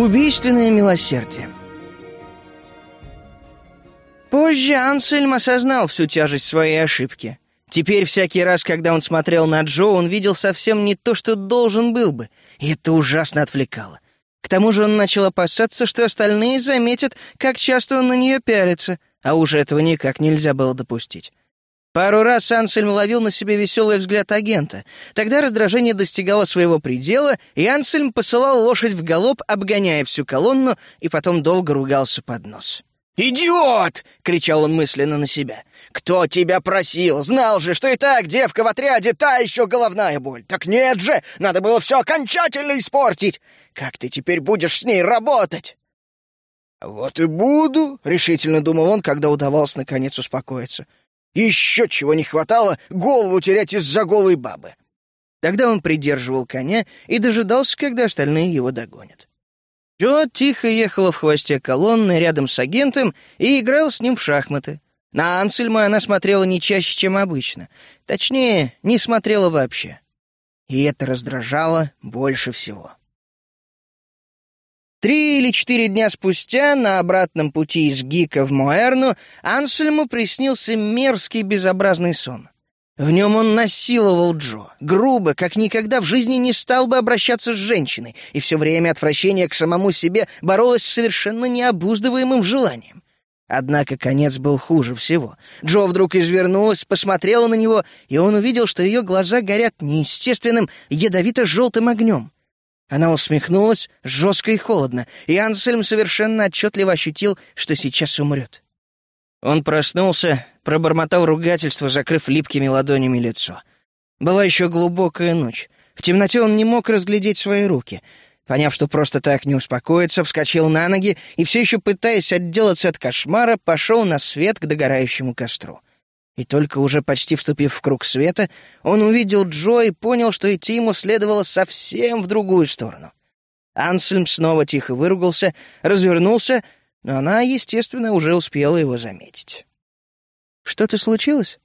Убийственное милосердие. Позже Ансельм осознал всю тяжесть своей ошибки. Теперь всякий раз, когда он смотрел на Джо, он видел совсем не то, что должен был бы, и это ужасно отвлекало. К тому же он начал опасаться, что остальные заметят, как часто он на нее пялится, а уже этого никак нельзя было допустить. Пару раз Ансельм ловил на себе веселый взгляд агента. Тогда раздражение достигало своего предела, и Ансельм посылал лошадь в галоп, обгоняя всю колонну, и потом долго ругался под нос. «Идиот!» — кричал он мысленно на себя. «Кто тебя просил? Знал же, что и так девка в отряде та еще головная боль. Так нет же, надо было все окончательно испортить. Как ты теперь будешь с ней работать?» «Вот и буду», — решительно думал он, когда удавалось наконец успокоиться. Еще чего не хватало голову терять из-за голой бабы. Тогда он придерживал коня и дожидался, когда остальные его догонят. Джо тихо ехала в хвосте колонны рядом с агентом и играл с ним в шахматы. На Ансельма она смотрела не чаще, чем обычно. Точнее, не смотрела вообще. И это раздражало больше всего. Три или четыре дня спустя, на обратном пути из Гика в Моэрну, Ансельму приснился мерзкий безобразный сон. В нем он насиловал Джо, грубо, как никогда в жизни не стал бы обращаться с женщиной, и все время отвращение к самому себе боролось с совершенно необуздываемым желанием. Однако конец был хуже всего. Джо вдруг извернулась, посмотрела на него, и он увидел, что ее глаза горят неестественным, ядовито-желтым огнем. Она усмехнулась жестко и холодно, и Ансельм совершенно отчетливо ощутил, что сейчас умрет. Он проснулся, пробормотал ругательство, закрыв липкими ладонями лицо. Была еще глубокая ночь. В темноте он не мог разглядеть свои руки. Поняв, что просто так не успокоится, вскочил на ноги и, все еще пытаясь отделаться от кошмара, пошел на свет к догорающему костру. И только уже почти вступив в круг света, он увидел Джо и понял, что идти ему следовало совсем в другую сторону. Ансельм снова тихо выругался, развернулся, но она, естественно, уже успела его заметить. «Что-то случилось?»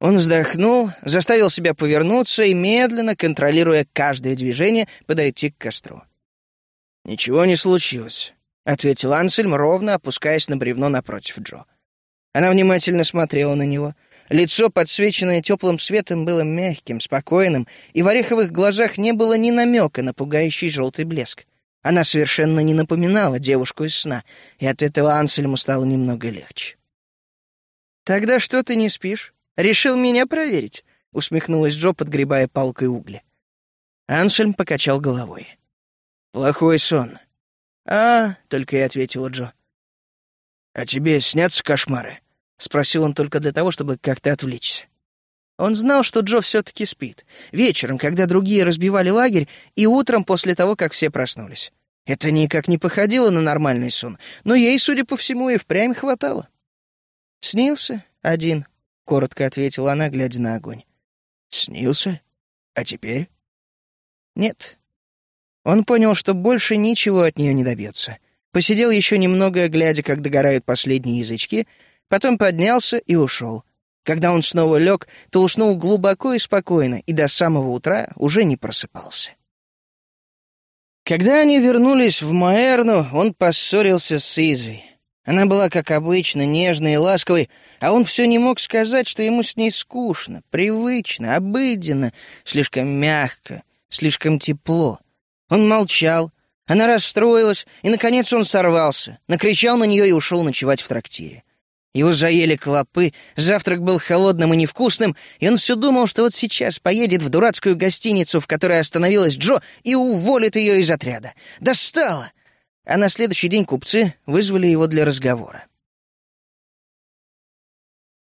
Он вздохнул, заставил себя повернуться и, медленно, контролируя каждое движение, подойти к костру. «Ничего не случилось», — ответил Ансельм, ровно опускаясь на бревно напротив Джо. Она внимательно смотрела на него. Лицо, подсвеченное теплым светом, было мягким, спокойным, и в ореховых глазах не было ни намека на пугающий желтый блеск. Она совершенно не напоминала девушку из сна, и от этого Ансельму стало немного легче. «Тогда что ты не спишь? Решил меня проверить?» — усмехнулась Джо, подгребая палкой угли. Ансельм покачал головой. «Плохой сон». «А», — только и ответила Джо. «А тебе снятся кошмары?» — спросил он только для того, чтобы как-то отвлечься. Он знал, что Джо все-таки спит. Вечером, когда другие разбивали лагерь, и утром после того, как все проснулись. Это никак не походило на нормальный сон, но ей, судя по всему, и впрямь хватало. «Снился? Один», — коротко ответила она, глядя на огонь. «Снился? А теперь?» «Нет». Он понял, что больше ничего от нее не добьется. Посидел еще немного, глядя, как догорают последние язычки, потом поднялся и ушел. Когда он снова лег, то уснул глубоко и спокойно, и до самого утра уже не просыпался. Когда они вернулись в Маэрну, он поссорился с Извой. Она была, как обычно, нежной и ласковой, а он все не мог сказать, что ему с ней скучно, привычно, обыденно, слишком мягко, слишком тепло. Он молчал, она расстроилась, и, наконец, он сорвался, накричал на нее и ушел ночевать в трактире. Его заели клопы, завтрак был холодным и невкусным, и он все думал, что вот сейчас поедет в дурацкую гостиницу, в которой остановилась Джо, и уволит ее из отряда. Достало! А на следующий день купцы вызвали его для разговора.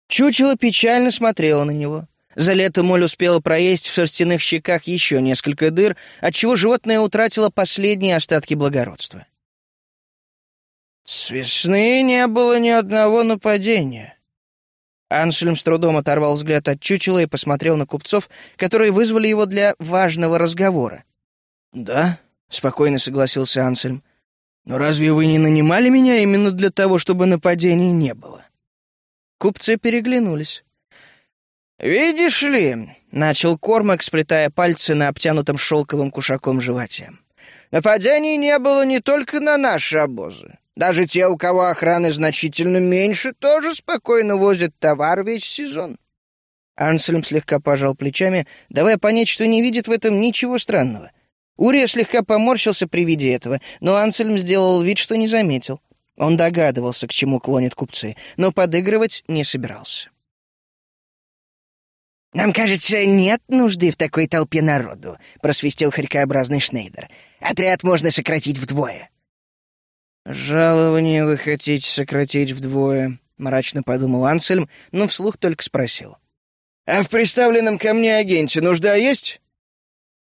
Чучело печально смотрело на него. За лето Моль успела проесть в шерстяных щеках еще несколько дыр, отчего животное утратило последние остатки благородства. С весны не было ни одного нападения. Ансельм с трудом оторвал взгляд от чучела и посмотрел на купцов, которые вызвали его для важного разговора. «Да», — спокойно согласился Ансельм. «Но разве вы не нанимали меня именно для того, чтобы нападений не было?» Купцы переглянулись. «Видишь ли», — начал Кормак, сплетая пальцы на обтянутом шелковым кушаком животе, Нападений не было не только на наши обозы. Даже те, у кого охраны значительно меньше, тоже спокойно возят товар весь сезон. Ансельм слегка пожал плечами, давая понять, что не видит в этом ничего странного. Урия слегка поморщился при виде этого, но Ансельм сделал вид, что не заметил. Он догадывался, к чему клонят купцы, но подыгрывать не собирался. «Нам кажется, нет нужды в такой толпе народу», — просвистел хорькообразный Шнейдер. «Отряд можно сократить вдвое». «Жалование вы хотите сократить вдвое», — мрачно подумал Ансельм, но вслух только спросил. «А в представленном ко мне агенте нужда есть?»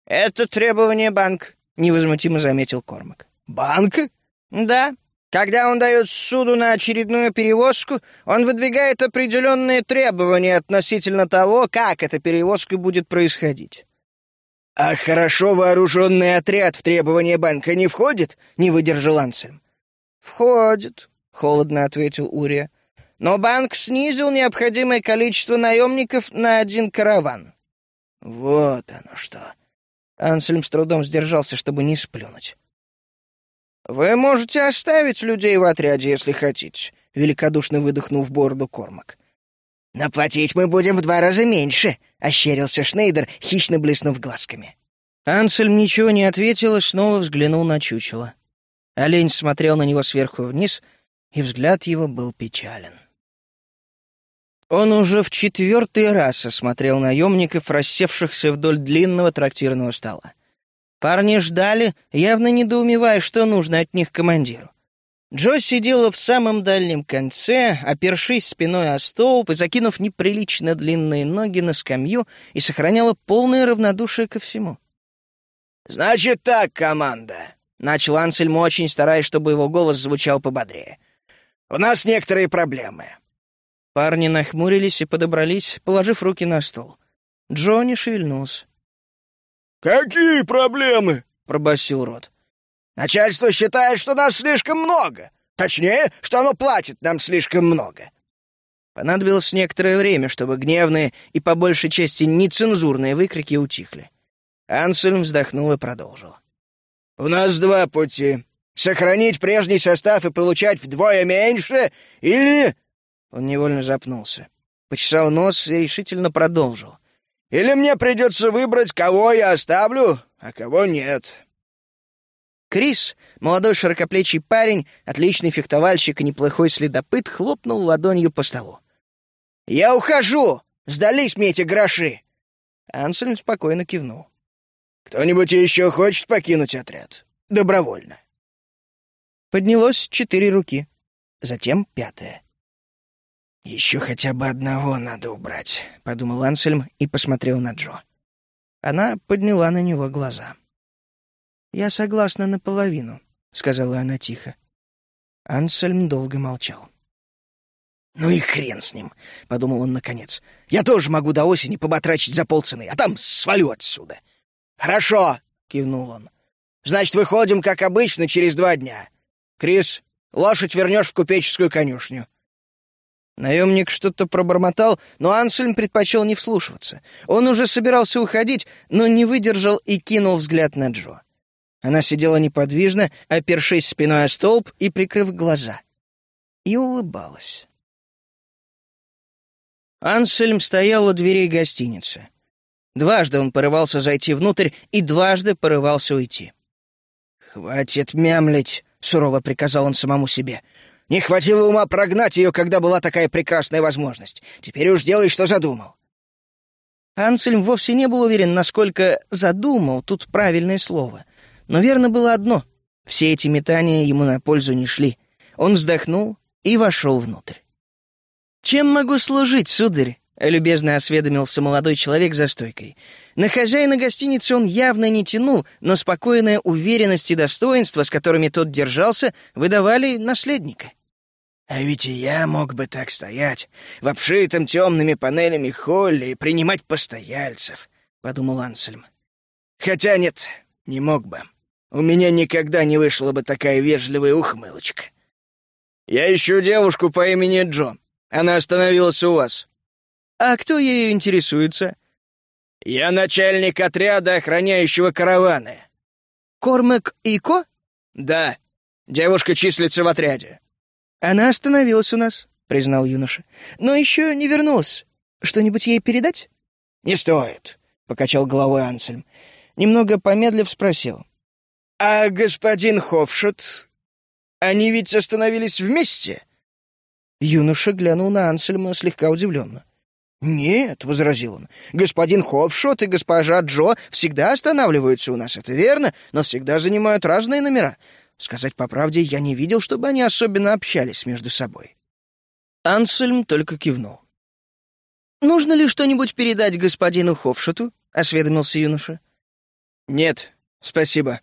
«Это требование банк», — невозмутимо заметил Кормак. «Банк?» «Да. Когда он дает суду на очередную перевозку, он выдвигает определенные требования относительно того, как эта перевозка будет происходить». «А хорошо вооруженный отряд в требования банка не входит?» — не выдержал Ансельм. «Входит», — холодно ответил Урия. «Но банк снизил необходимое количество наемников на один караван». «Вот оно что!» Ансельм с трудом сдержался, чтобы не сплюнуть. «Вы можете оставить людей в отряде, если хотите», — великодушно выдохнул в бороду Кормак. «Но платить мы будем в два раза меньше», — ощерился Шнейдер, хищно блеснув глазками. Ансельм ничего не ответил и снова взглянул на чучело. Олень смотрел на него сверху вниз, и взгляд его был печален. Он уже в четвертый раз осмотрел наемников, рассевшихся вдоль длинного трактирного стола. Парни ждали, явно недоумевая, что нужно от них командиру. Джо сидела в самом дальнем конце, опершись спиной о столб и закинув неприлично длинные ноги на скамью, и сохраняла полное равнодушие ко всему. «Значит так, команда», — начал Ансельм, очень стараясь, чтобы его голос звучал пободрее. «У нас некоторые проблемы. Парни нахмурились и подобрались, положив руки на стол. Джонни шевельнулся. «Какие проблемы?» — пробасил Рот. «Начальство считает, что нас слишком много. Точнее, что оно платит нам слишком много». Понадобилось некоторое время, чтобы гневные и по большей части нецензурные выкрики утихли. Ансельм вздохнул и продолжил. «У нас два пути. Сохранить прежний состав и получать вдвое меньше, или он невольно запнулся. Почесал нос и решительно продолжил. «Или мне придется выбрать, кого я оставлю, а кого нет». Крис, молодой широкоплечий парень, отличный фехтовальщик и неплохой следопыт, хлопнул ладонью по столу. «Я ухожу! Сдались мне эти гроши!» Ансельм спокойно кивнул. «Кто-нибудь еще хочет покинуть отряд? Добровольно?» Поднялось четыре руки, затем пятая. «Еще хотя бы одного надо убрать», — подумал Ансельм и посмотрел на Джо. Она подняла на него глаза. «Я согласна наполовину», — сказала она тихо. Ансельм долго молчал. «Ну и хрен с ним», — подумал он наконец. «Я тоже могу до осени поботрачить за полцены, а там свалю отсюда». «Хорошо», — кивнул он. «Значит, выходим, как обычно, через два дня. Крис, лошадь вернешь в купеческую конюшню. Наемник что-то пробормотал, но Ансельм предпочел не вслушиваться. Он уже собирался уходить, но не выдержал и кинул взгляд на Джо. Она сидела неподвижно, опершись спиной о столб и прикрыв глаза. И улыбалась. Ансельм стоял у дверей гостиницы. Дважды он порывался зайти внутрь и дважды порывался уйти. «Хватит мямлить!» — сурово приказал он самому себе — не хватило ума прогнать ее, когда была такая прекрасная возможность. Теперь уж делай, что задумал». Ансельм вовсе не был уверен, насколько «задумал» тут правильное слово. Но верно было одно — все эти метания ему на пользу не шли. Он вздохнул и вошел внутрь. «Чем могу служить, сударь?» — любезно осведомился молодой человек за стойкой. На хозяина гостиницы он явно не тянул, но спокойная уверенность и достоинство, с которыми тот держался, выдавали наследника. А ведь и я мог бы так стоять, в обшитом темными панелями холле и принимать постояльцев, — подумал Ансельм. Хотя нет, не мог бы. У меня никогда не вышла бы такая вежливая ухмылочка. Я ищу девушку по имени Джо. Она остановилась у вас. А кто ею интересуется? Я начальник отряда, охраняющего караваны. Кормак Ико?» «Да. Девушка числится в отряде». «Она остановилась у нас», — признал юноша. «Но еще не вернулась. Что-нибудь ей передать?» «Не стоит», — покачал головой Ансельм. Немного помедлив спросил. «А господин Хофшот? Они ведь остановились вместе?» Юноша глянул на Ансельма слегка удивленно. «Нет», — возразил он, — «господин Хофшот и госпожа Джо всегда останавливаются у нас, это верно, но всегда занимают разные номера. Сказать по правде, я не видел, чтобы они особенно общались между собой». Ансельм только кивнул. «Нужно ли что-нибудь передать господину Хофшоту?» — осведомился юноша. «Нет, спасибо».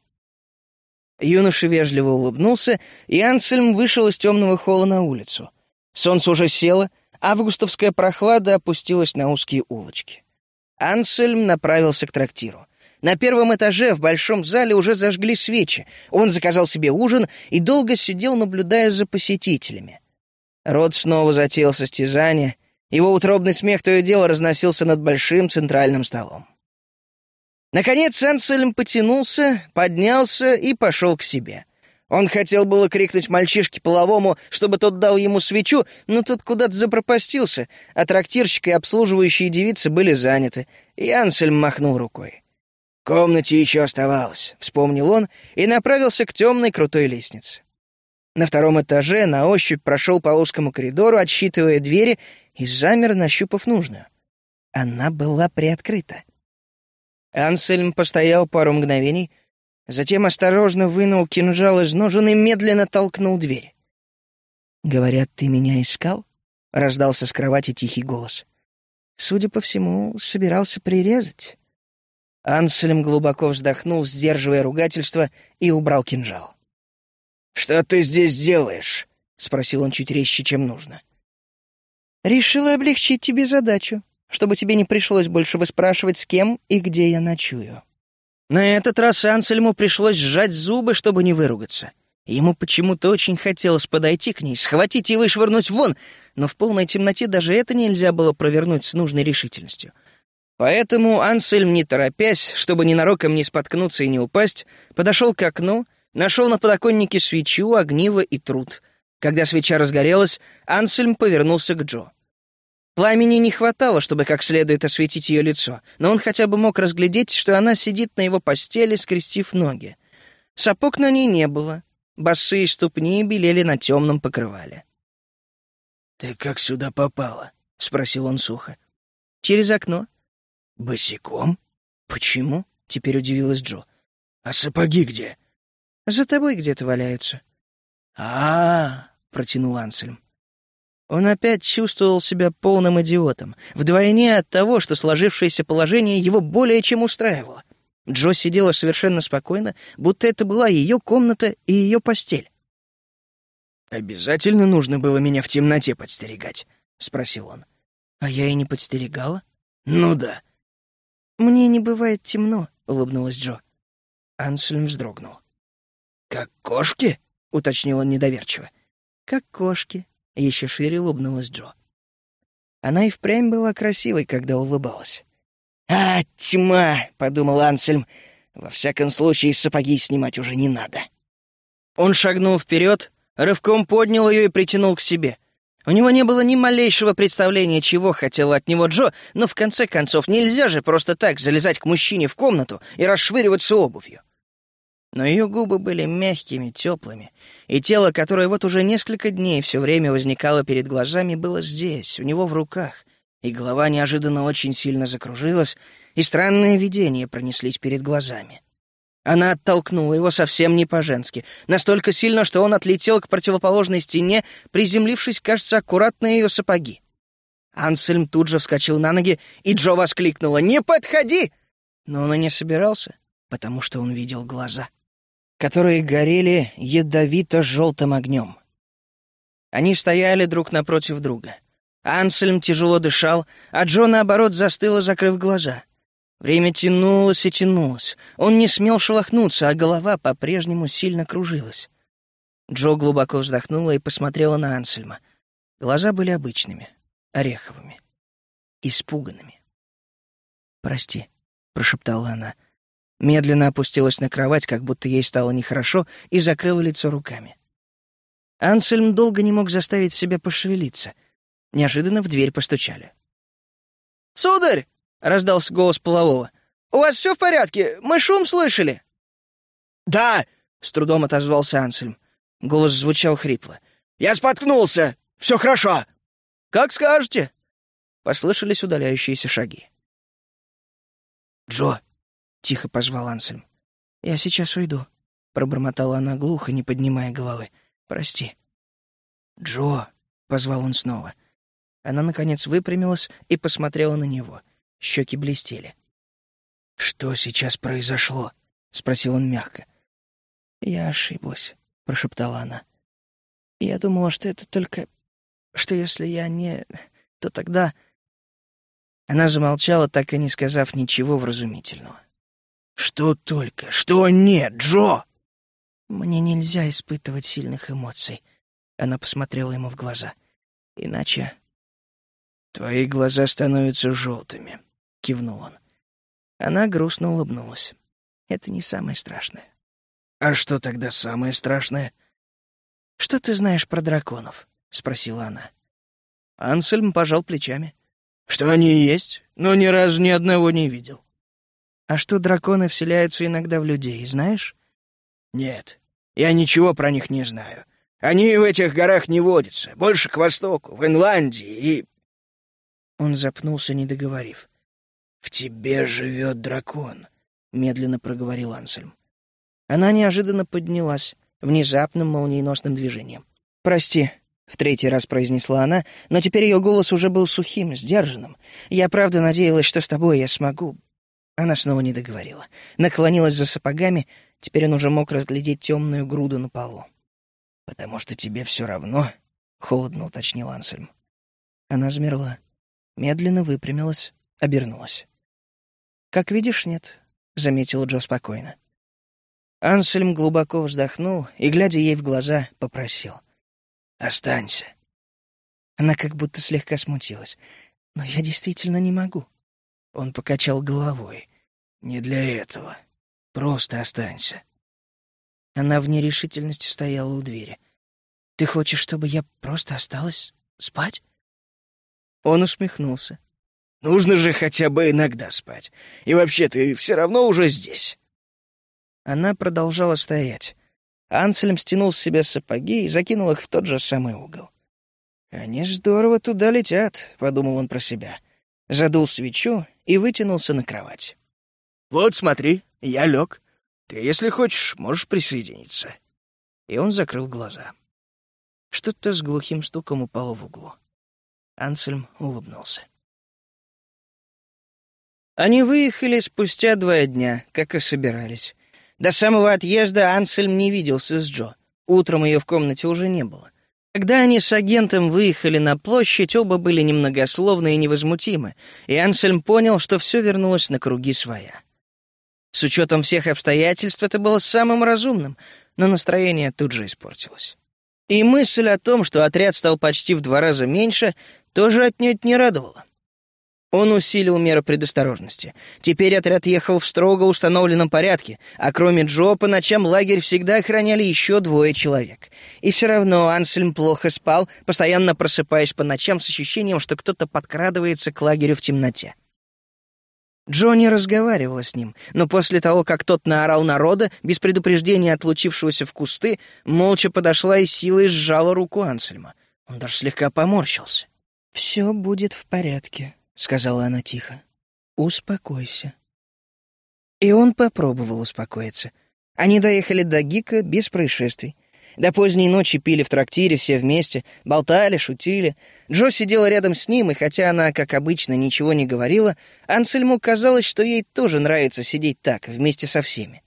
Юноша вежливо улыбнулся, и Ансельм вышел из темного холла на улицу. Солнце уже село, августовская прохлада опустилась на узкие улочки. Ансельм направился к трактиру. На первом этаже в большом зале уже зажгли свечи. Он заказал себе ужин и долго сидел, наблюдая за посетителями. Рот снова затеял состязание. Его утробный смех то и дело разносился над большим центральным столом. Наконец Ансельм потянулся, поднялся и пошел к себе. Он хотел было крикнуть мальчишке половому, чтобы тот дал ему свечу, но тот куда-то запропастился, а трактирщик и обслуживающие девицы были заняты, и Ансельм махнул рукой. «В комнате еще оставалось», — вспомнил он и направился к темной крутой лестнице. На втором этаже на ощупь прошел по узкому коридору, отсчитывая двери, и замер, нащупав нужную. Она была приоткрыта. Ансельм постоял пару мгновений, затем осторожно вынул кинжал из ножен и медленно толкнул дверь. «Говорят, ты меня искал?» — раздался с кровати тихий голос. «Судя по всему, собирался прирезать». Ансельм глубоко вздохнул, сдерживая ругательство, и убрал кинжал. «Что ты здесь делаешь?» — спросил он чуть резче, чем нужно. «Решила облегчить тебе задачу», чтобы тебе не пришлось больше выспрашивать, с кем и где я ночую». На этот раз Ансельму пришлось сжать зубы, чтобы не выругаться. Ему почему-то очень хотелось подойти к ней, схватить и вышвырнуть вон, но в полной темноте даже это нельзя было провернуть с нужной решительностью. Поэтому Ансельм, не торопясь, чтобы ненароком не споткнуться и не упасть, подошел к окну, нашел на подоконнике свечу, огниво и труд. Когда свеча разгорелась, Ансельм повернулся к Джо. Пламени не хватало, чтобы как следует осветить ее лицо, но он хотя бы мог разглядеть, что она сидит на его постели, скрестив ноги. Сапог на ней не было. Босые ступни белели на темном покрывале. «Ты как сюда попала?» — спросил он сухо. «Через окно». «Босиком?» «Почему?» — теперь удивилась Джо. «А сапоги где?» «За тобой где-то валяются». «А-а-а!» — протянул Ансельм. Он опять чувствовал себя полным идиотом, вдвойне от того, что сложившееся положение его более чем устраивало. Джо сидела совершенно спокойно, будто это была ее комната и ее постель. «Обязательно нужно было меня в темноте подстерегать?» — спросил он. «А я и не подстерегала?» «Ну да». «Мне не бывает темно», — улыбнулась Джо. Ансельм вздрогнул. «Как кошки?» — уточнила недоверчиво. «Как кошки», — еще шире улыбнулась Джо. Она и впрямь была красивой, когда улыбалась. «А, тьма!» — подумал Ансельм. «Во всяком случае, сапоги снимать уже не надо». Он шагнул вперед, рывком поднял ее и притянул к себе. У него не было ни малейшего представления, чего хотела от него Джо, но в конце концов нельзя же просто так залезать к мужчине в комнату и расшвыриваться обувью. Но ее губы были мягкими, теплыми, и тело, которое вот уже несколько дней все время возникало перед глазами, было здесь, у него в руках, и голова неожиданно очень сильно закружилась, и странные видения пронеслись перед глазами. Она оттолкнула его совсем не по-женски, настолько сильно, что он отлетел к противоположной стене, приземлившись, кажется, аккуратно ее сапоги. Ансельм тут же вскочил на ноги, и Джо воскликнула «Не подходи!» Но он и не собирался, потому что он видел глаза которые горели ядовито-желтым огнем. Они стояли друг напротив друга. Ансельм тяжело дышал, а Джо, наоборот, застыла, закрыв глаза. Время тянулось и тянулось. Он не смел шелохнуться, а голова по-прежнему сильно кружилась. Джо глубоко вздохнула и посмотрела на Ансельма. Глаза были обычными, ореховыми, испуганными. «Прости», — прошептала она. Медленно опустилась на кровать, как будто ей стало нехорошо, и закрыла лицо руками. Ансельм долго не мог заставить себя пошевелиться. Неожиданно в дверь постучали. «Сударь!» — раздался голос полового. «У вас все в порядке? Мы шум слышали?» «Да!» — с трудом отозвался Ансельм. Голос звучал хрипло. «Я споткнулся! Все хорошо!» «Как скажете!» Послышались удаляющиеся шаги. «Джо!» — тихо позвал Ансельм. «Я сейчас уйду», — пробормотала она глухо, не поднимая головы. «Прости». «Джо!» — позвал он снова. Она, наконец, выпрямилась и посмотрела на него. Щеки блестели. «Что сейчас произошло?» — спросил он мягко. «Я ошиблась», — прошептала она. «Я думала, что это только... что если я не... то тогда...» Она замолчала, так и не сказав ничего вразумительного. «Что только? Что нет, Джо?» «Мне нельзя испытывать сильных эмоций», — она посмотрела ему в глаза. «Иначе «Твои глаза становятся желтыми», — кивнул он. Она грустно улыбнулась. «Это не самое страшное». «А что тогда самое страшное?» «Что ты знаешь про драконов?» — спросила она. Ансельм пожал плечами. «Что они есть, но ни разу ни одного не видел». «А что драконы вселяются иногда в людей, знаешь?» «Нет, я ничего про них не знаю. Они в этих горах не водятся, больше к востоку, в Инландии и он запнулся, не договорив. «В тебе живет дракон», — медленно проговорил Ансельм. Она неожиданно поднялась, внезапным молниеносным движением. «Прости», — в третий раз произнесла она, но теперь ее голос уже был сухим, сдержанным. «Я правда надеялась, что с тобой я смогу...» Она снова не договорила. Наклонилась за сапогами, теперь он уже мог разглядеть темную груду на полу. «Потому что тебе все равно?» — холодно уточнил Ансельм. Она замерла медленно выпрямилась, обернулась. «Как видишь, нет», — заметила Джо спокойно. Ансельм глубоко вздохнул и, глядя ей в глаза, попросил. «Останься». Она как будто слегка смутилась. «Но я действительно не могу». Он покачал головой. «Не для этого. Просто останься». Она в нерешительности стояла у двери. «Ты хочешь, чтобы я просто осталась спать?» Он усмехнулся. «Нужно же хотя бы иногда спать. И вообще, ты все равно уже здесь». Она продолжала стоять. Ансельм стянул с себя сапоги и закинул их в тот же самый угол. «Они здорово туда летят», — подумал он про себя. Задул свечу и вытянулся на кровать. «Вот смотри, я лег. Ты, если хочешь, можешь присоединиться». И он закрыл глаза. Что-то с глухим стуком упало в углу. Ансельм улыбнулся. Они выехали спустя два дня, как и собирались. До самого отъезда Ансельм не виделся с Джо. Утром ее в комнате уже не было. Когда они с агентом выехали на площадь, оба были немногословны и невозмутимы, и Ансельм понял, что все вернулось на круги своя. С учетом всех обстоятельств это было самым разумным, но настроение тут же испортилось. И мысль о том, что отряд стал почти в два раза меньше, тоже отнюдь не радовало. Он усилил меры предосторожности. Теперь отряд ехал в строго установленном порядке, а кроме Джо по ночам лагерь всегда охраняли еще двое человек. И все равно Ансельм плохо спал, постоянно просыпаясь по ночам с ощущением, что кто-то подкрадывается к лагерю в темноте. Джо не разговаривала с ним, но после того, как тот наорал народа, без предупреждения отлучившегося в кусты, молча подошла и силой сжала руку Ансельма. Он даже слегка поморщился. «Все будет в порядке», — сказала она тихо. «Успокойся». И он попробовал успокоиться. Они доехали до Гика без происшествий. До поздней ночи пили в трактире все вместе, болтали, шутили. Джо сидела рядом с ним, и хотя она, как обычно, ничего не говорила, Ансельму казалось, что ей тоже нравится сидеть так, вместе со всеми.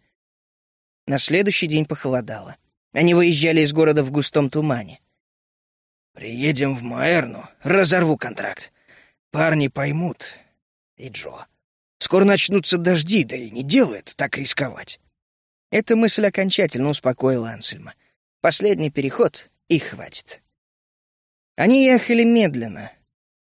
На следующий день похолодало. Они выезжали из города в густом тумане. Приедем в Маэрну, разорву контракт. Парни поймут. И Джо. Скоро начнутся дожди, да и не делает так рисковать. Эта мысль окончательно успокоила Ансельма. Последний переход, и хватит. Они ехали медленно.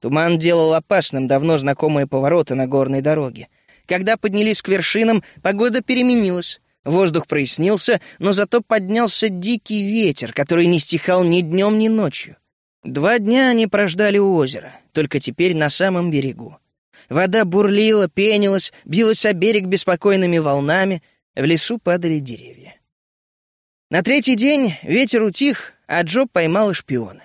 Туман делал опасным давно знакомые повороты на горной дороге. Когда поднялись к вершинам, погода переменилась. Воздух прояснился, но зато поднялся дикий ветер, который не стихал ни днем, ни ночью. Два дня они прождали у озера, только теперь на самом берегу. Вода бурлила, пенилась, билась о берег беспокойными волнами, в лесу падали деревья. На третий день ветер утих, а Джо поймал шпиона.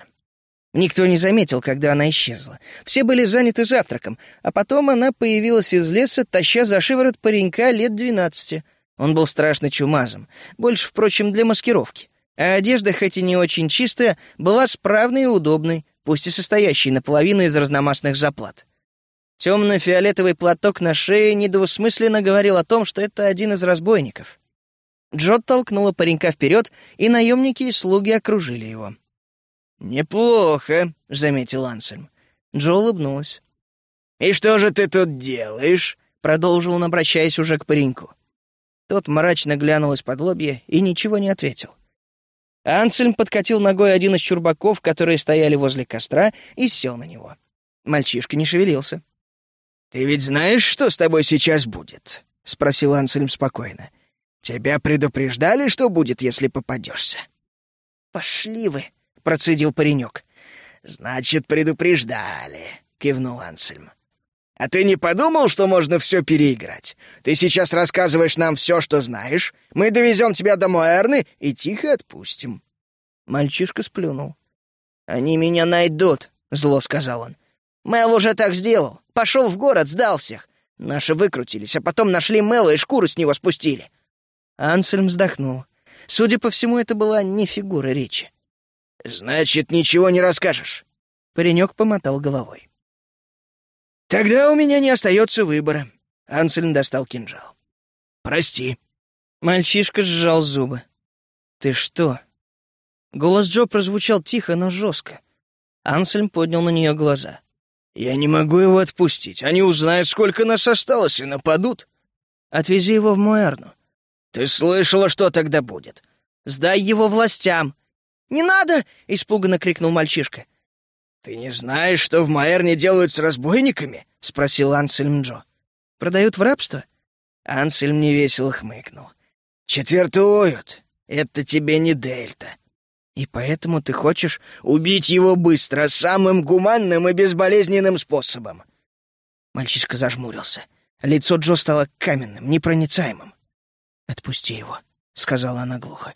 Никто не заметил, когда она исчезла. Все были заняты завтраком, а потом она появилась из леса, таща за шиворот паренька лет двенадцати. Он был страшно чумазом, больше, впрочем, для маскировки а одежда, хоть и не очень чистая, была справной и удобной, пусть и состоящей наполовину из разномастных заплат. Темно-фиолетовый платок на шее недвусмысленно говорил о том, что это один из разбойников. Джот толкнула паренька вперед, и наемники и слуги окружили его. «Неплохо», — заметил Ансельм. Джо улыбнулась. «И что же ты тут делаешь?» — продолжил он, обращаясь уже к пареньку. Тот мрачно глянул из-под лобья и ничего не ответил. Ансельм подкатил ногой один из чурбаков, которые стояли возле костра, и сел на него. Мальчишка не шевелился. «Ты ведь знаешь, что с тобой сейчас будет?» — спросил Ансельм спокойно. «Тебя предупреждали, что будет, если попадешься?» «Пошли вы!» — процедил паренек. «Значит, предупреждали», — кивнул Ансельм. А ты не подумал, что можно все переиграть? Ты сейчас рассказываешь нам все, что знаешь, мы довезем тебя до Муэрны и тихо отпустим». Мальчишка сплюнул. «Они меня найдут», — зло сказал он. «Мэл уже так сделал. Пошел в город, сдал всех. Наши выкрутились, а потом нашли Мэла и шкуру с него спустили». Ансельм вздохнул. Судя по всему, это была не фигура речи. «Значит, ничего не расскажешь?» Паренек помотал головой. «Тогда у меня не остается выбора». Ансельм достал кинжал. «Прости». Мальчишка сжал зубы. «Ты что?» Голос Джо прозвучал тихо, но жестко. Ансельм поднял на нее глаза. «Я не могу его отпустить. Они узнают, сколько нас осталось, и нападут». «Отвези его в Муэрну». «Ты слышала, что тогда будет?» «Сдай его властям». «Не надо!» — испуганно крикнул мальчишка. «Ты не знаешь, что в Маэрне делают с разбойниками?» — спросил Ансельм Джо. «Продают в рабство?» Ансельм невесело хмыкнул. «Четвертуют. Это тебе не Дельта. И поэтому ты хочешь убить его быстро, самым гуманным и безболезненным способом». Мальчишка зажмурился. Лицо Джо стало каменным, непроницаемым. «Отпусти его», — сказала она глухо.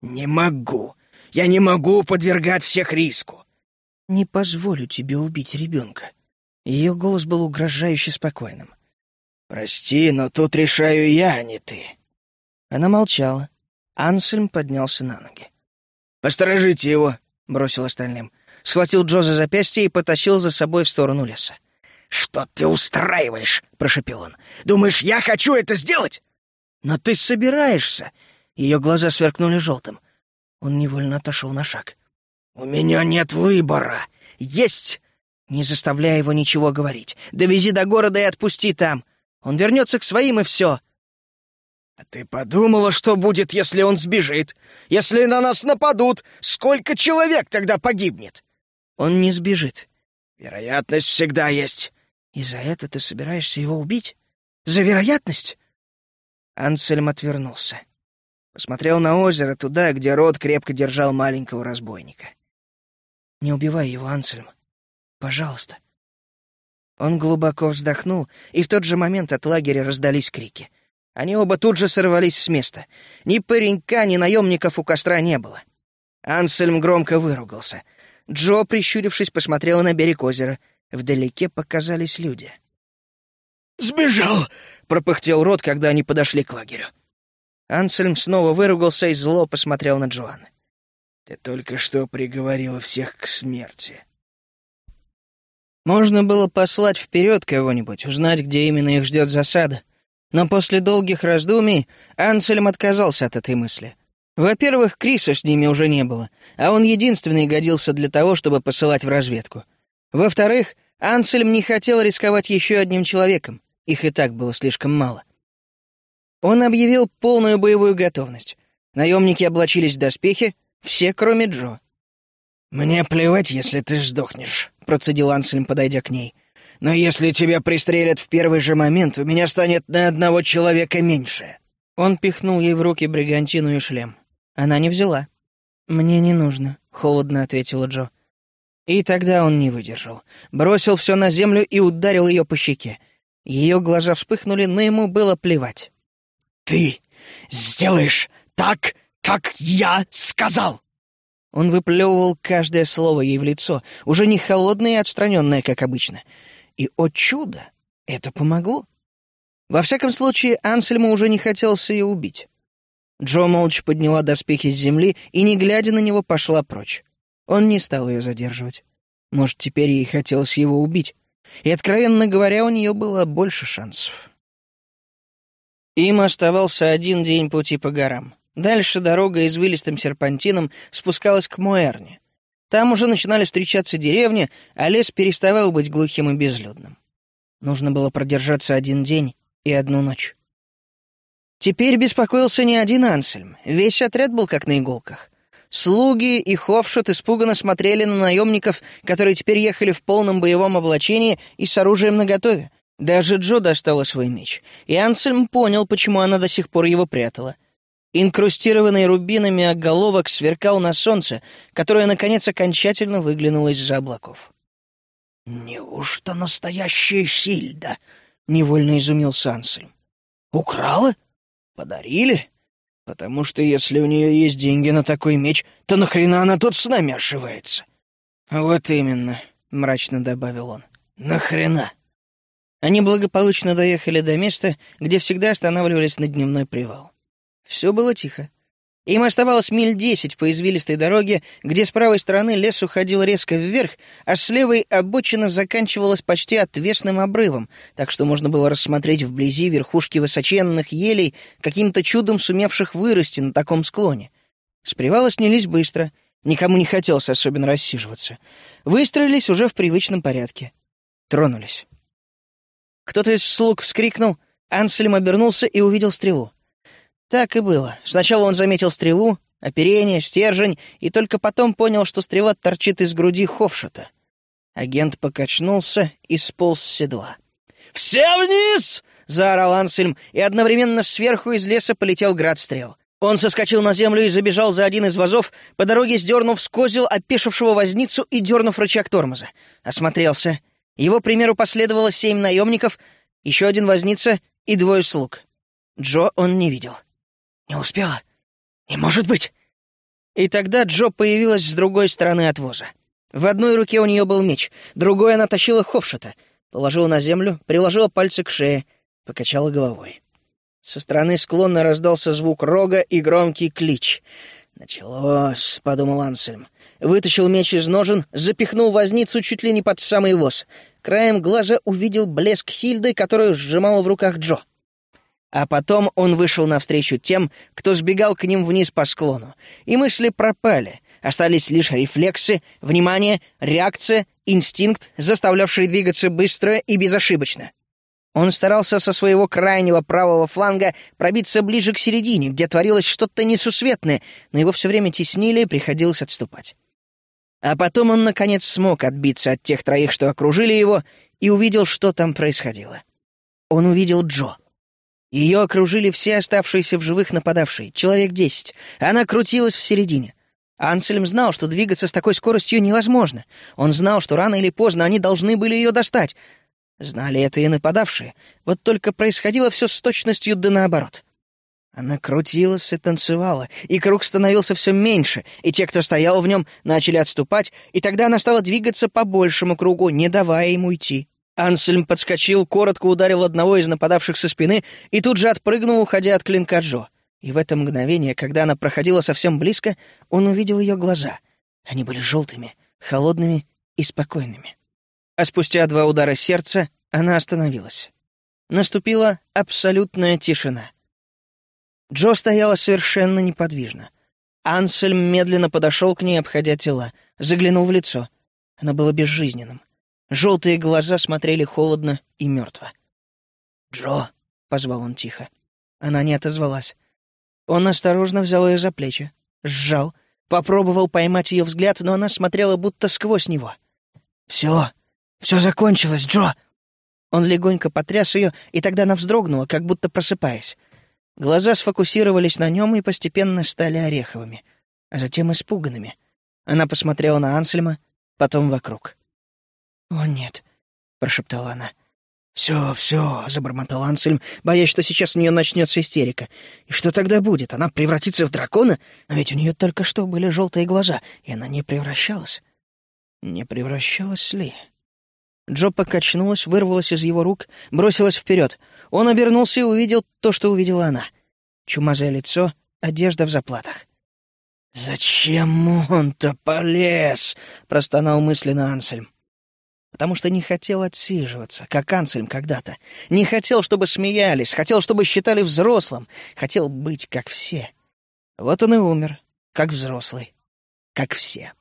«Не могу. Я не могу подвергать всех риску. «Не позволю тебе убить ребенка». Ее голос был угрожающе спокойным. «Прости, но тут решаю я, а не ты». Она молчала. Ансельм поднялся на ноги. «Посторожите его», — бросил остальным. Схватил Джо за запястье и потащил за собой в сторону леса. «Что ты устраиваешь?» — прошепел он. «Думаешь, я хочу это сделать?» «Но ты собираешься!» Ее глаза сверкнули желтым. Он невольно отошел на шаг. «У меня нет выбора!» «Есть!» «Не заставляй его ничего говорить. Довези до города и отпусти там. Он вернется к своим, и все». «А ты подумала, что будет, если он сбежит? Если на нас нападут, сколько человек тогда погибнет?» «Он не сбежит». «Вероятность всегда есть». «И за это ты собираешься его убить? За вероятность?» Ансельм отвернулся. Посмотрел на озеро, туда, где Рот крепко держал маленького разбойника. Не убивай его, Ансельм. Пожалуйста». Он глубоко вздохнул, и в тот же момент от лагеря раздались крики. Они оба тут же сорвались с места. Ни паренька, ни наемников у костра не было. Ансельм громко выругался. Джо, прищурившись, посмотрел на берег озера. Вдалеке показались люди. «Сбежал!» — пропыхтел рот, когда они подошли к лагерю. Ансельм снова выругался и зло посмотрел на Джоан. Ты только что приговорила всех к смерти. Можно было послать вперед кого-нибудь, узнать, где именно их ждет засада. Но после долгих раздумий Ансельм отказался от этой мысли. Во-первых, Криса с ними уже не было, а он единственный годился для того, чтобы посылать в разведку. Во-вторых, Ансельм не хотел рисковать еще одним человеком, их и так было слишком мало. Он объявил полную боевую готовность. Наемники облачились в доспехи, все, кроме Джо. «Мне плевать, если ты сдохнешь», — процедил Ансельм, подойдя к ней. но если тебя пристрелят в первый же момент, у меня станет на одного человека меньше». Он пихнул ей в руки бригантину и шлем. Она не взяла. «Мне не нужно», — холодно ответила Джо. И тогда он не выдержал. Бросил все на землю и ударил ее по щеке. Ее глаза вспыхнули, но ему было плевать. «Ты сделаешь так, как я сказал!» Он выплевывал каждое слово ей в лицо, уже не холодное и отстраненное, как обычно. И, о чудо, это помогло. Во всяком случае, Ансельму уже не хотелось ее убить. Джо молча подняла доспехи с земли и, не глядя на него, пошла прочь. Он не стал ее задерживать. Может, теперь ей хотелось его убить. И, откровенно говоря, у нее было больше шансов. Им оставался один день пути по горам. Дальше дорога извилистым серпантином спускалась к Муэрне. Там уже начинали встречаться деревни, а лес переставал быть глухим и безлюдным. Нужно было продержаться один день и одну ночь. Теперь беспокоился не один Ансельм. Весь отряд был как на иголках. Слуги и Ховшот испуганно смотрели на наемников, которые теперь ехали в полном боевом облачении и с оружием наготове. Даже Джо достала свой меч, и Ансельм понял, почему она до сих пор его прятала. Инкрустированный рубинами оголовок сверкал на солнце, которое, наконец, окончательно выглянуло из-за облаков. «Неужто настоящая Хильда?» — невольно изумился Ансельм. «Украла? Подарили?» Потому что если у нее есть деньги на такой меч, то нахрена она тут с нами ошивается? Вот именно, мрачно добавил он. Нахрена? Они благополучно доехали до места, где всегда останавливались на дневной привал. Все было тихо. Им оставалось миль десять по извилистой дороге, где с правой стороны лес уходил резко вверх, а с левой обочина заканчивалась почти отвесным обрывом, так что можно было рассмотреть вблизи верхушки высоченных елей, каким-то чудом сумевших вырасти на таком склоне. С привала снялись быстро, никому не хотелось особенно рассиживаться. Выстроились уже в привычном порядке. Тронулись. Кто-то из слуг вскрикнул, Ансельм обернулся и увидел стрелу. Так и было. Сначала он заметил стрелу, оперение, стержень, и только потом понял, что стрела торчит из груди Ховшота. Агент покачнулся и сполз с седла. «Все вниз!» — заорал Ансельм, и одновременно сверху из леса полетел град стрел. Он соскочил на землю и забежал за один из вазов, по дороге сдернув с козел опешившего возницу и дернув рычаг тормоза. Осмотрелся. Его примеру последовало семь наемников, еще один возница и двое слуг. Джо он не видел. «Не успела? Не может быть!» И тогда Джо появилась с другой стороны от воза. В одной руке у нее был меч, другой она тащила Ховшета, положила на землю, приложила пальцы к шее, покачала головой. Со стороны склона раздался звук рога и громкий клич. «Началось», — подумал Ансельм. Вытащил меч из ножен, запихнул возницу чуть ли не под самый воз. Краем глаза увидел блеск Хильды, которую сжимала в руках Джо. А потом он вышел навстречу тем, кто сбегал к ним вниз по склону. И мысли пропали. Остались лишь рефлексы, внимание, реакция, инстинкт, заставлявший двигаться быстро и безошибочно. Он старался со своего крайнего правого фланга пробиться ближе к середине, где творилось что-то несусветное, но его все время теснили и приходилось отступать. А потом он, наконец, смог отбиться от тех троих, что окружили его, и увидел, что там происходило. Он увидел Джо. Ее окружили все оставшиеся в живых нападавшие, человек десять. Она крутилась в середине. Ансельм знал, что двигаться с такой скоростью невозможно. Он знал, что рано или поздно они должны были ее достать. Знали это и нападавшие. Вот только происходило все с точностью да наоборот. Она крутилась и танцевала, и круг становился все меньше, и те, кто стоял в нем, начали отступать, и тогда она стала двигаться по большему кругу, не давая ему идти. Ансельм подскочил, коротко ударил одного из нападавших со спины и тут же отпрыгнул, уходя от клинка Джо. И в это мгновение, когда она проходила совсем близко, он увидел ее глаза. Они были желтыми, холодными и спокойными. А спустя два удара сердца она остановилась. Наступила абсолютная тишина. Джо стояла совершенно неподвижно. Ансельм медленно подошел к ней, обходя тела, заглянул в лицо. Оно было безжизненным. Желтые глаза смотрели холодно и мертво. «Джо!» — позвал он тихо. Она не отозвалась. Он осторожно взял ее за плечи, сжал, попробовал поймать ее взгляд, но она смотрела будто сквозь него. «Все, все закончилось, Джо!» Он легонько потряс ее, и тогда она вздрогнула, как будто просыпаясь. Глаза сфокусировались на нем и постепенно стали ореховыми, а затем испуганными. Она посмотрела на Ансельма, потом вокруг. «О, нет», — прошептала она. «Все, все», — забормотал Ансельм, боясь, что сейчас у нее начнется истерика. «И что тогда будет? Она превратится в дракона? Но ведь у нее только что были желтые глаза, и она не превращалась». Не превращалась ли? Джо покачнулась, вырвалась из его рук, бросилась вперед. Он обернулся и увидел то, что увидела она. Чумазое лицо, одежда в заплатах. «Зачем он-то полез?» — простонал мысленно Ансельм. Потому что не хотел отсиживаться, как Ансельм когда-то. Не хотел, чтобы смеялись, хотел, чтобы считали взрослым, хотел быть как все. Вот он и умер, как взрослый, как все.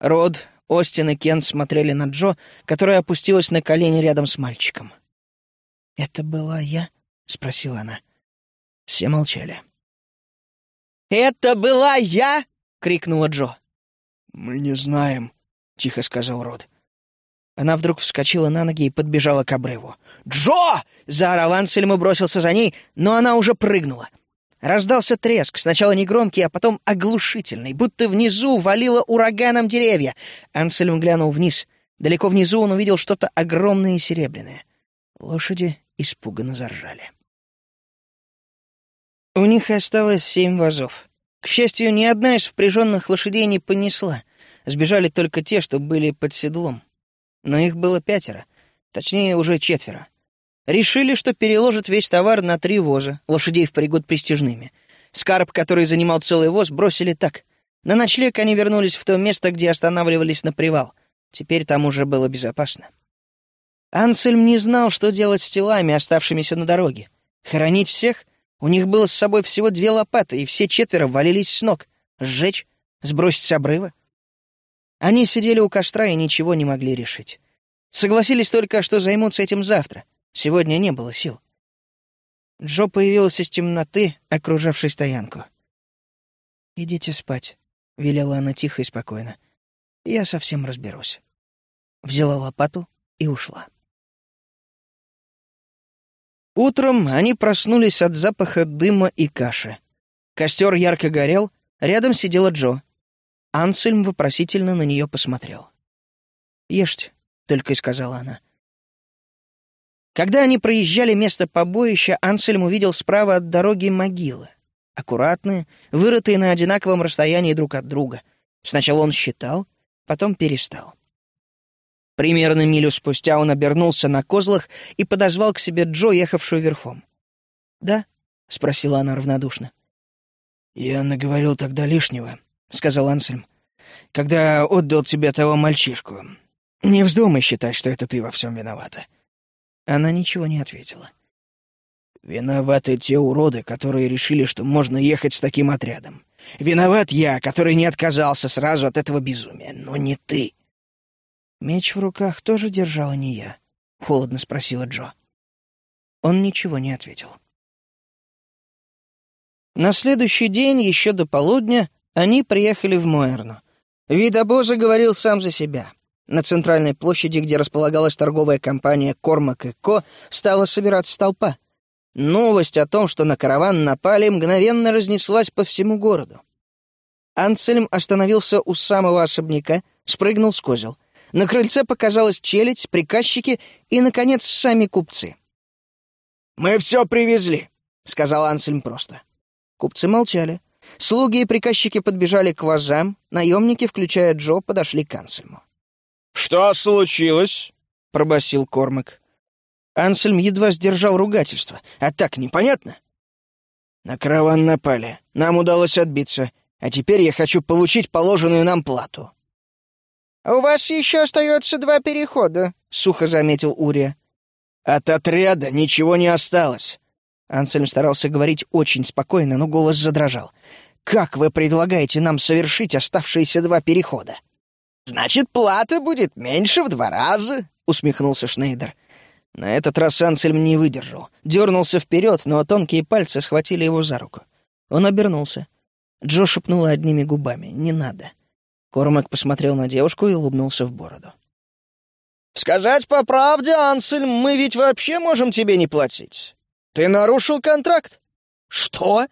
Род, Остин и Кент смотрели на Джо, которая опустилась на колени рядом с мальчиком. «Это была я?» — спросила она. Все молчали. «Это была я?» — крикнула Джо. «Мы не знаем», — тихо сказал Род. Она вдруг вскочила на ноги и подбежала к обрыву. «Джо!» — заорал Ансельм и бросился за ней, но она уже прыгнула. Раздался треск, сначала негромкий, а потом оглушительный, будто внизу валило ураганом деревья. Ансельм глянул вниз. Далеко внизу он увидел что-то огромное и серебряное. Лошади испуганно заржали. У них осталось семь вазов. К счастью, ни одна из впряженных лошадей не понесла. Сбежали только те, что были под седлом. Но их было пятеро, точнее, уже четверо. Решили, что переложат весь товар на три воза, лошадей впрягут престижными. Скарб, который занимал целый воз, бросили так. На ночлег они вернулись в то место, где останавливались на привал. Теперь там уже было безопасно. Ансельм не знал, что делать с телами, оставшимися на дороге. Хоронить всех? У них было с собой всего две лопаты, и все четверо валились с ног. Сжечь? Сбросить с обрыва? Они сидели у костра и ничего не могли решить. Согласились только, что займутся этим завтра. Сегодня не было сил. Джо появилась из темноты, окружавшей стоянку. «Идите спать», — велела она тихо и спокойно. «Я совсем разберусь». Взяла лопату и ушла. Утром они проснулись от запаха дыма и каши. Костер ярко горел, рядом сидела Джо. Ансельм вопросительно на нее посмотрел. «Ешьте», — только и сказала она. Когда они проезжали место побоища, Ансельм увидел справа от дороги могилы. Аккуратные, вырытые на одинаковом расстоянии друг от друга. Сначала он считал, потом перестал. Примерно милю спустя он обернулся на козлах и подозвал к себе Джо, ехавшую верхом. «Да?» — спросила она равнодушно. «Я наговорил тогда лишнего», — сказал Ансельм, — «когда отдал тебе того мальчишку. Не вздумай считать, что это ты во всем виновата». Она ничего не ответила. «Виноваты те уроды, которые решили, что можно ехать с таким отрядом. Виноват я, который не отказался сразу от этого безумия, но не ты». «Меч в руках тоже держала не я?» — холодно спросила Джо. Он ничего не ответил. На следующий день, еще до полудня, они приехали в Муэрну. Вид обоза говорил сам за себя. На центральной площади, где располагалась торговая компания «Кормак и Ко», стала собираться толпа. Новость о том, что на караван напали, мгновенно разнеслась по всему городу. Анцельм остановился у самого особняка, спрыгнул с козел. На крыльце показалась челядь, приказчики и, наконец, сами купцы. «Мы все привезли», — сказал Ансельм просто. Купцы молчали. Слуги и приказчики подбежали к вазам, наемники, включая Джо, подошли к Ансельму. «Что случилось?» — пробасил Кормак. Ансельм едва сдержал ругательство. «А так непонятно?» «На караван напали. Нам удалось отбиться. А теперь я хочу получить положенную нам плату». «У вас еще остается два перехода», — сухо заметил Урия. «От отряда ничего не осталось». Ансельм старался говорить очень спокойно, но голос задрожал. «Как вы предлагаете нам совершить оставшиеся два перехода?» «Значит, плата будет меньше в два раза», — усмехнулся Шнейдер. На этот раз Ансельм не выдержал. Дернулся вперед, но тонкие пальцы схватили его за руку. Он обернулся. Джо шепнула одними губами «Не надо». Кормак посмотрел на девушку и улыбнулся в бороду. Сказать по правде, Ансельм, мы ведь вообще можем тебе не платить. Ты нарушил контракт. Что?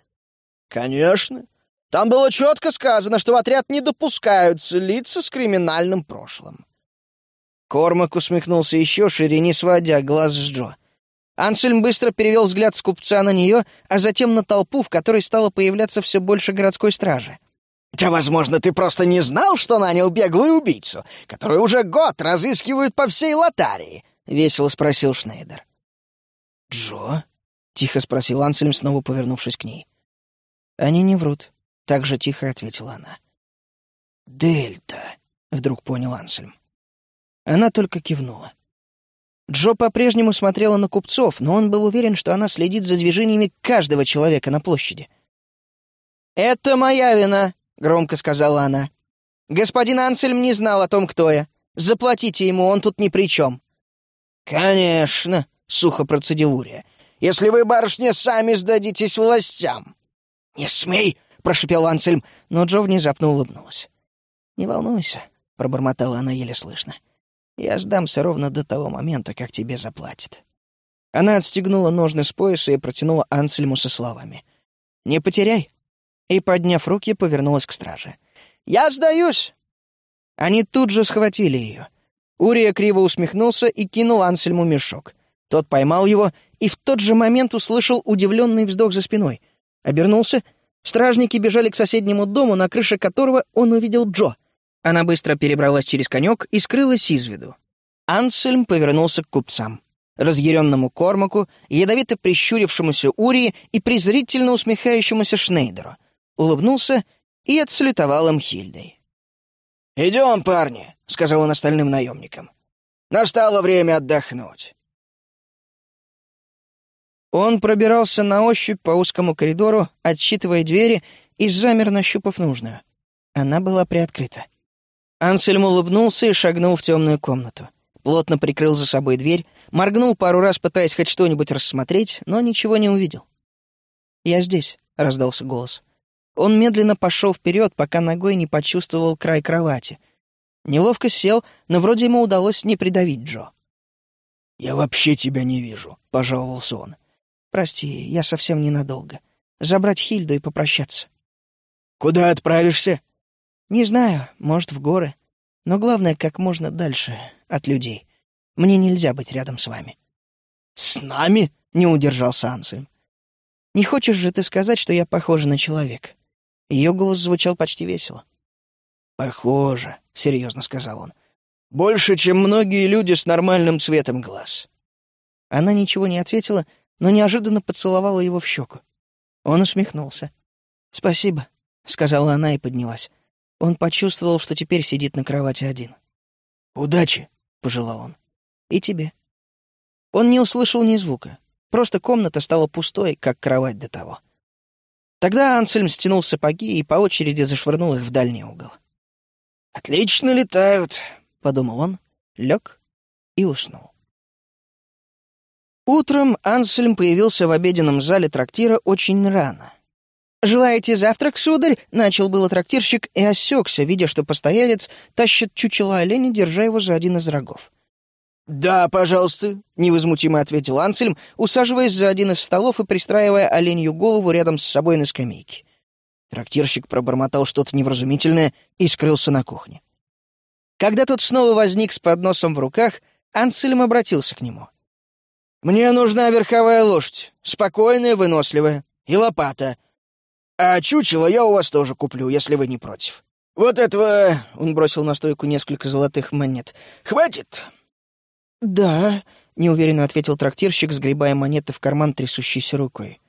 Конечно. Там было четко сказано, что в отряд не допускаются лица с криминальным прошлым. Кормак усмехнулся еще шире, не сводя глаз с Джо. Ансельм быстро перевел взгляд с купца на нее, а затем на толпу, в которой стало появляться все больше городской стражи. «Да, возможно, ты просто не знал, что нанял беглую убийцу, которую уже год разыскивают по всей Лотарии?» — весело спросил Шнейдер. «Джо?» — тихо спросил Ансельм, снова повернувшись к ней. «Они не врут», — так же тихо ответила она. «Дельта», — вдруг понял Ансельм. Она только кивнула. Джо по-прежнему смотрела на купцов, но он был уверен, что она следит за движениями каждого человека на площади. «Это моя вина», — громко сказала она. «Господин Ансельм не знал о том, кто я. Заплатите ему, он тут ни при чем». «Конечно», — сухо процедил Урия, — «если вы, барышня, сами сдадитесь властям». «Не смей!» — прошепел Ансельм, но Джо внезапно улыбнулась. «Не волнуйся», — пробормотала она еле слышно. Я сдамся ровно до того момента, как тебе заплатят». Она отстегнула ножны с пояса и протянула Ансельму со словами. «Не потеряй!» И, подняв руки, повернулась к страже. «Я сдаюсь!» Они тут же схватили ее. Урия криво усмехнулся и кинул Ансельму мешок. Тот поймал его и в тот же момент услышал удивленный вздох за спиной. Обернулся. Стражники бежали к соседнему дому, на крыше которого он увидел Джо — она быстро перебралась через конек и скрылась из виду. Ансельм повернулся к купцам. Разъяренному Кормаку, ядовито прищурившемуся Урии и презрительно усмехающемуся Шнейдеру. Улыбнулся и отслютовал им Хильдой. «Идем, парни», — сказал он остальным наемникам. «Настало время отдохнуть». Он пробирался на ощупь по узкому коридору, отсчитывая двери и замер, нащупав нужную. Она была приоткрыта. Ансельм улыбнулся и шагнул в темную комнату. Плотно прикрыл за собой дверь, моргнул пару раз, пытаясь хоть что-нибудь рассмотреть, но ничего не увидел. «Я здесь», — раздался голос. Он медленно пошел вперед, пока ногой не почувствовал край кровати. Неловко сел, но вроде ему удалось не придавить Джо. «Я вообще тебя не вижу», — пожаловался он. «Прости, я совсем ненадолго. Забрать Хильду и попрощаться». «Куда отправишься?» Не знаю, может, в горы. Но главное, как можно дальше от людей. Мне нельзя быть рядом с вами». «С нами?» — не удержался Ансельм. «Не хочешь же ты сказать, что я похожа на человека?» Ее голос звучал почти весело. «Похоже», — серьезно сказал он. «Больше, чем многие люди с нормальным цветом глаз». Она ничего не ответила, но неожиданно поцеловала его в щеку. Он усмехнулся. «Спасибо», — сказала она и поднялась. Он почувствовал, что теперь сидит на кровати один. «Удачи!» — пожелал он. «И тебе». Он не услышал ни звука. Просто комната стала пустой, как кровать до того. Тогда Ансельм стянул сапоги и по очереди зашвырнул их в дальний угол. «Отлично летают», — подумал он, лег и уснул. Утром Ансельм появился в обеденном зале трактира очень рано. «Желаете завтрак, сударь?» — начал было трактирщик и осекся, видя, что постоялец тащит чучело оленя, держа его за один из рогов. «Да, пожалуйста», — невозмутимо ответил Ансельм, усаживаясь за один из столов и пристраивая оленью голову рядом с собой на скамейке. Трактирщик пробормотал что-то невразумительное и скрылся на кухне. Когда тот снова возник с подносом в руках, Ансельм обратился к нему. «Мне нужна верховая лошадь, спокойная, выносливая, и лопата. А чучело я у вас тоже куплю, если вы не против. Вот этого...» — он бросил на стойку несколько золотых монет. «Хватит?» «Да», — неуверенно ответил трактирщик, сгребая монеты в карман трясущейся рукой.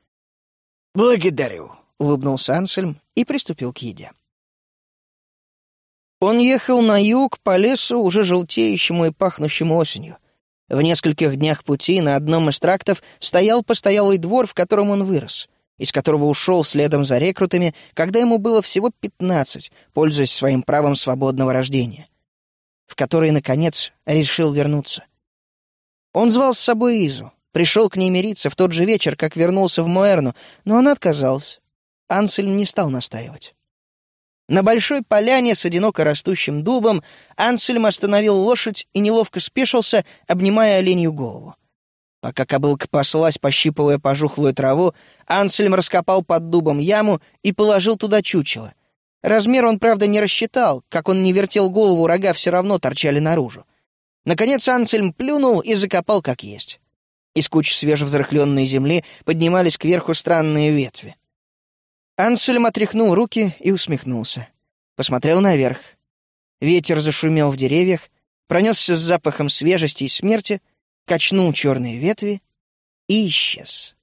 «Благодарю», — улыбнулся Ансельм и приступил к еде. Он ехал на юг по лесу, уже желтеющему и пахнущему осенью. В нескольких днях пути на одном из трактов стоял постоялый двор, в котором он вырос — из которого ушел следом за рекрутами, когда ему было всего пятнадцать, пользуясь своим правом свободного рождения, в который, наконец, решил вернуться. Он звал с собой Изу, пришел к ней мириться в тот же вечер, как вернулся в Моэрну, но она отказалась. Ансельм не стал настаивать. На большой поляне с одиноко растущим дубом Ансельм остановил лошадь и неловко спешился, обнимая оленью голову. Пока кобылка паслась, пощипывая пожухлую траву, Ансельм раскопал под дубом яму и положил туда чучело. Размер он, правда, не рассчитал, как он не вертел голову, рога все равно торчали наружу. Наконец Ансельм плюнул и закопал как есть. Из кучи свежевзрыхленной земли поднимались кверху странные ветви. Ансельм отряхнул руки и усмехнулся. Посмотрел наверх. Ветер зашумел в деревьях, пронесся с запахом свежести и смерти, качнул черные ветви и исчез.